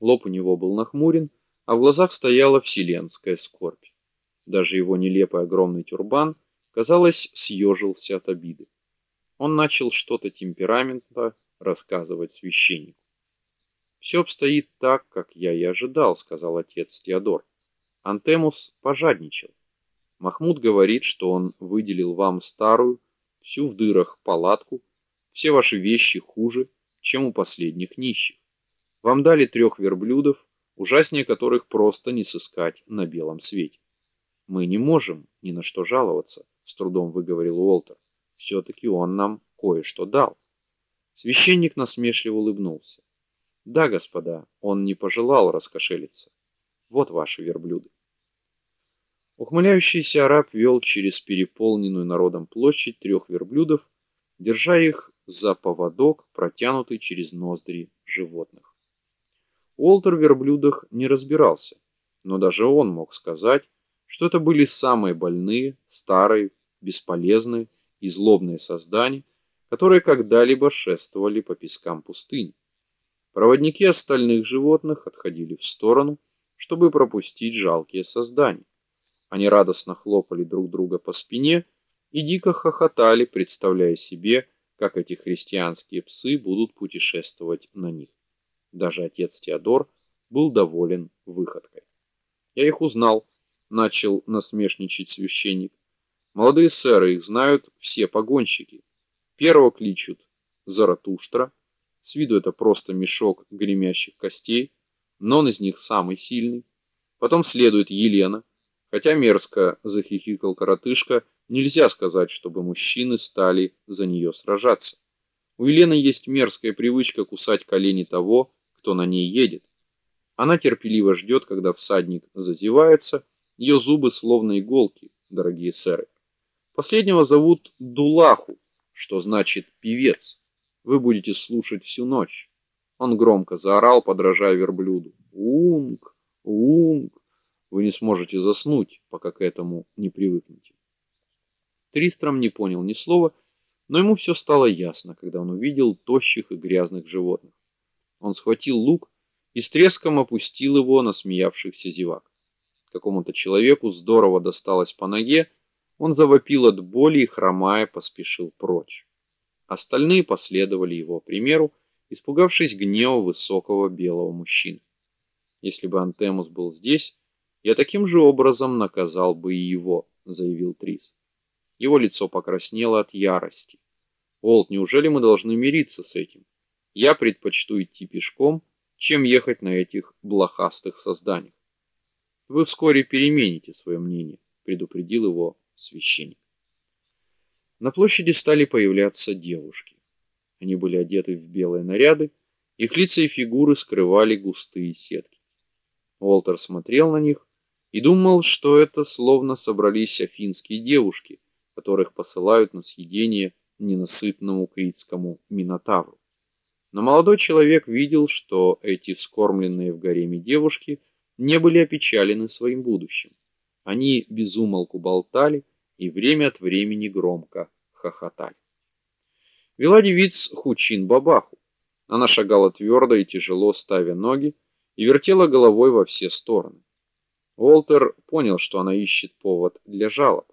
Лоб у него был нахмурен, а в глазах стояла вселенская скорбь. Даже его нелепый огромный тюрбан, казалось, съежился от обиды. Он начал что-то темпераментно рассказывать священнику. «Все обстоит так, как я и ожидал, сказал отец Теодор. Антемус пожадничал. Махмуд говорит, что он выделил вам старую, всю в дырах палатку, все ваши вещи хуже, чем у последних нищих. Вам дали трех верблюдов, ужаснее которых просто не сыскать на белом свете. Мы не можем ни на что жаловаться, с трудом выговорил Уолтер. все таки он нам кое-что дал. Священник насмешливо улыбнулся. Да, господа, он не пожелал раскошелиться. Вот ваши верблюды. Ухмыляющийся араб вел через переполненную народом площадь трех верблюдов, держа их за поводок, протянутый через ноздри животных. Уолтер в верблюдах не разбирался, но даже он мог сказать, что это были самые больные, старые, бесполезные и злобные создания, которые когда-либо шествовали по пескам пустыни. Проводники остальных животных отходили в сторону, чтобы пропустить жалкие создания. Они радостно хлопали друг друга по спине и дико хохотали, представляя себе, как эти христианские псы будут путешествовать на них. Даже отец Теодор был доволен выходкой. Я их узнал, начал насмешничать священник. Молодые сэры их знают все погонщики. Первого кличут Заратуштра. С виду это просто мешок гремящих костей, но он из них самый сильный. Потом следует Елена, хотя мерзко захихикал коротышка, нельзя сказать, чтобы мужчины стали за нее сражаться. У Елены есть мерзкая привычка кусать колени того, кто на ней едет. Она терпеливо ждет, когда всадник зазевается, ее зубы словно иголки, дорогие сэры. Последнего зовут Дулаху, что значит певец. Вы будете слушать всю ночь. Он громко заорал, подражая верблюду. Унг, унг. Вы не сможете заснуть, пока к этому не привыкнете. Тристром не понял ни слова, но ему все стало ясно, когда он увидел тощих и грязных животных. Он схватил лук и с треском опустил его на смеявшихся зевак. Какому-то человеку здорово досталось по ноге, он завопил от боли и хромая поспешил прочь. Остальные последовали его примеру, испугавшись гнева высокого белого мужчины. Если бы Антемус был здесь, я таким же образом наказал бы и его, заявил Трис. Его лицо покраснело от ярости. Волт, неужели мы должны мириться с этим? Я предпочту идти пешком, чем ехать на этих блохастых созданиях. Вы вскоре перемените свое мнение, предупредил его священник. На площади стали появляться девушки. Они были одеты в белые наряды, их лица и фигуры скрывали густые сетки. Уолтер смотрел на них и думал, что это словно собрались афинские девушки, которых посылают на съедение ненасытному критскому минотавру. Но молодой человек видел, что эти вскормленные в гареме девушки не были опечалены своим будущим. Они безумолку болтали и время от времени громко хохотали. Вела девиц Хучин Бабаху. Она шагала твердо и тяжело, ставя ноги, и вертела головой во все стороны. Уолтер понял, что она ищет повод для жалоб.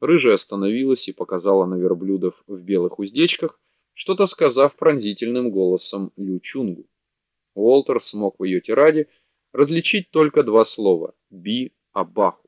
Рыжая остановилась и показала на верблюдов в белых уздечках, что-то сказав пронзительным голосом Лю Чунгу. Уолтер смог в ее тираде различить только два слова: би абах.